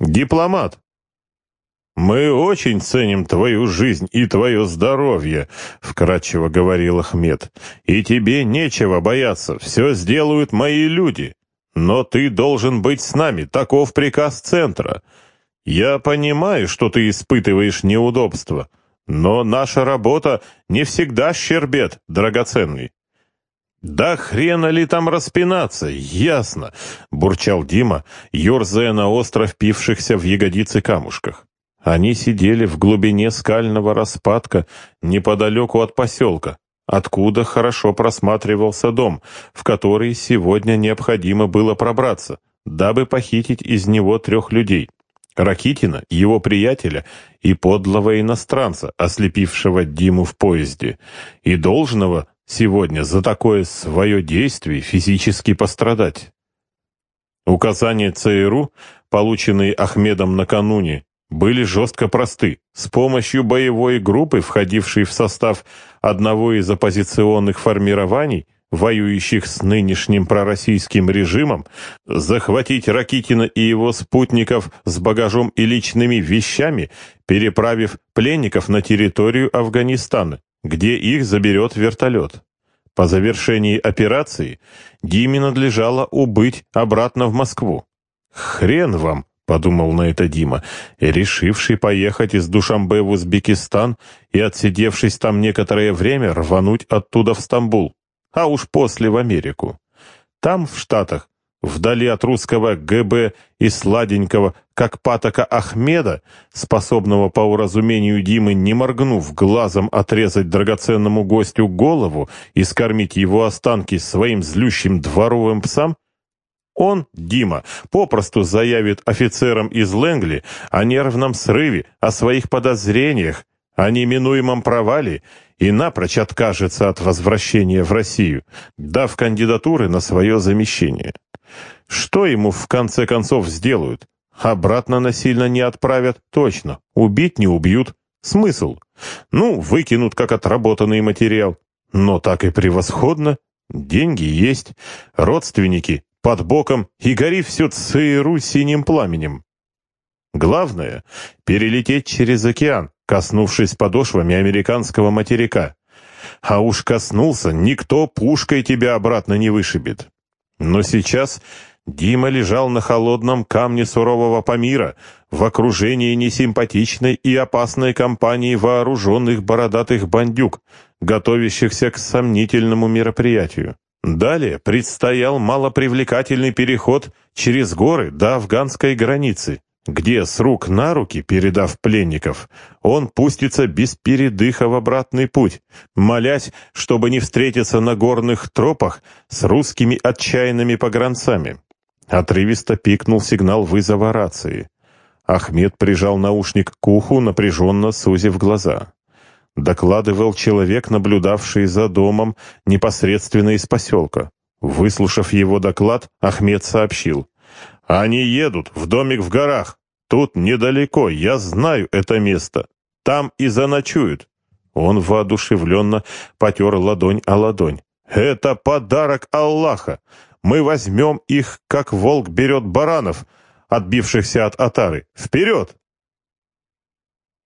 Дипломат. «Мы очень ценим твою жизнь и твое здоровье», — вкратчиво говорил Ахмед. «И тебе нечего бояться, все сделают мои люди. Но ты должен быть с нами, таков приказ центра. Я понимаю, что ты испытываешь неудобства, но наша работа не всегда щербет, драгоценный». «Да хрена ли там распинаться, ясно!» — бурчал Дима, ерзая на остро впившихся в ягодицы камушках. Они сидели в глубине скального распадка неподалеку от поселка, откуда хорошо просматривался дом, в который сегодня необходимо было пробраться, дабы похитить из него трех людей. Ракитина, его приятеля и подлого иностранца, ослепившего Диму в поезде, и должного сегодня за такое свое действие физически пострадать. Указания ЦРУ, полученные Ахмедом накануне, были жестко просты. С помощью боевой группы, входившей в состав одного из оппозиционных формирований, воюющих с нынешним пророссийским режимом, захватить Ракитина и его спутников с багажом и личными вещами, переправив пленников на территорию Афганистана, где их заберет вертолет. По завершении операции Диме надлежало убыть обратно в Москву. «Хрен вам!» подумал на это Дима, решивший поехать из Душамбе в Узбекистан и, отсидевшись там некоторое время, рвануть оттуда в Стамбул, а уж после в Америку. Там, в Штатах, вдали от русского ГБ и сладенького, как патока Ахмеда, способного по уразумению Димы, не моргнув глазом, отрезать драгоценному гостю голову и скормить его останки своим злющим дворовым псам, он, Дима, попросту заявит офицерам из Лэнгли о нервном срыве, о своих подозрениях, о неминуемом провале и напрочь откажется от возвращения в Россию, дав кандидатуры на свое замещение. Что ему в конце концов сделают? Обратно насильно не отправят, точно. Убить не убьют. Смысл? Ну, выкинут как отработанный материал. Но так и превосходно. Деньги есть, родственники под боком и гори всю ЦРУ синим пламенем. Главное — перелететь через океан, коснувшись подошвами американского материка. А уж коснулся, никто пушкой тебя обратно не вышибет. Но сейчас Дима лежал на холодном камне сурового Памира в окружении несимпатичной и опасной компании вооруженных бородатых бандюк, готовящихся к сомнительному мероприятию. Далее предстоял малопривлекательный переход через горы до афганской границы, где с рук на руки, передав пленников, он пустится без передыха в обратный путь, молясь, чтобы не встретиться на горных тропах с русскими отчаянными погранцами. Отрывисто пикнул сигнал вызова рации. Ахмед прижал наушник к уху, напряженно сузив глаза докладывал человек, наблюдавший за домом непосредственно из поселка. Выслушав его доклад, Ахмед сообщил. «Они едут в домик в горах. Тут недалеко, я знаю это место. Там и заночуют». Он воодушевленно потер ладонь о ладонь. «Это подарок Аллаха. Мы возьмем их, как волк берет баранов, отбившихся от отары. Вперед!»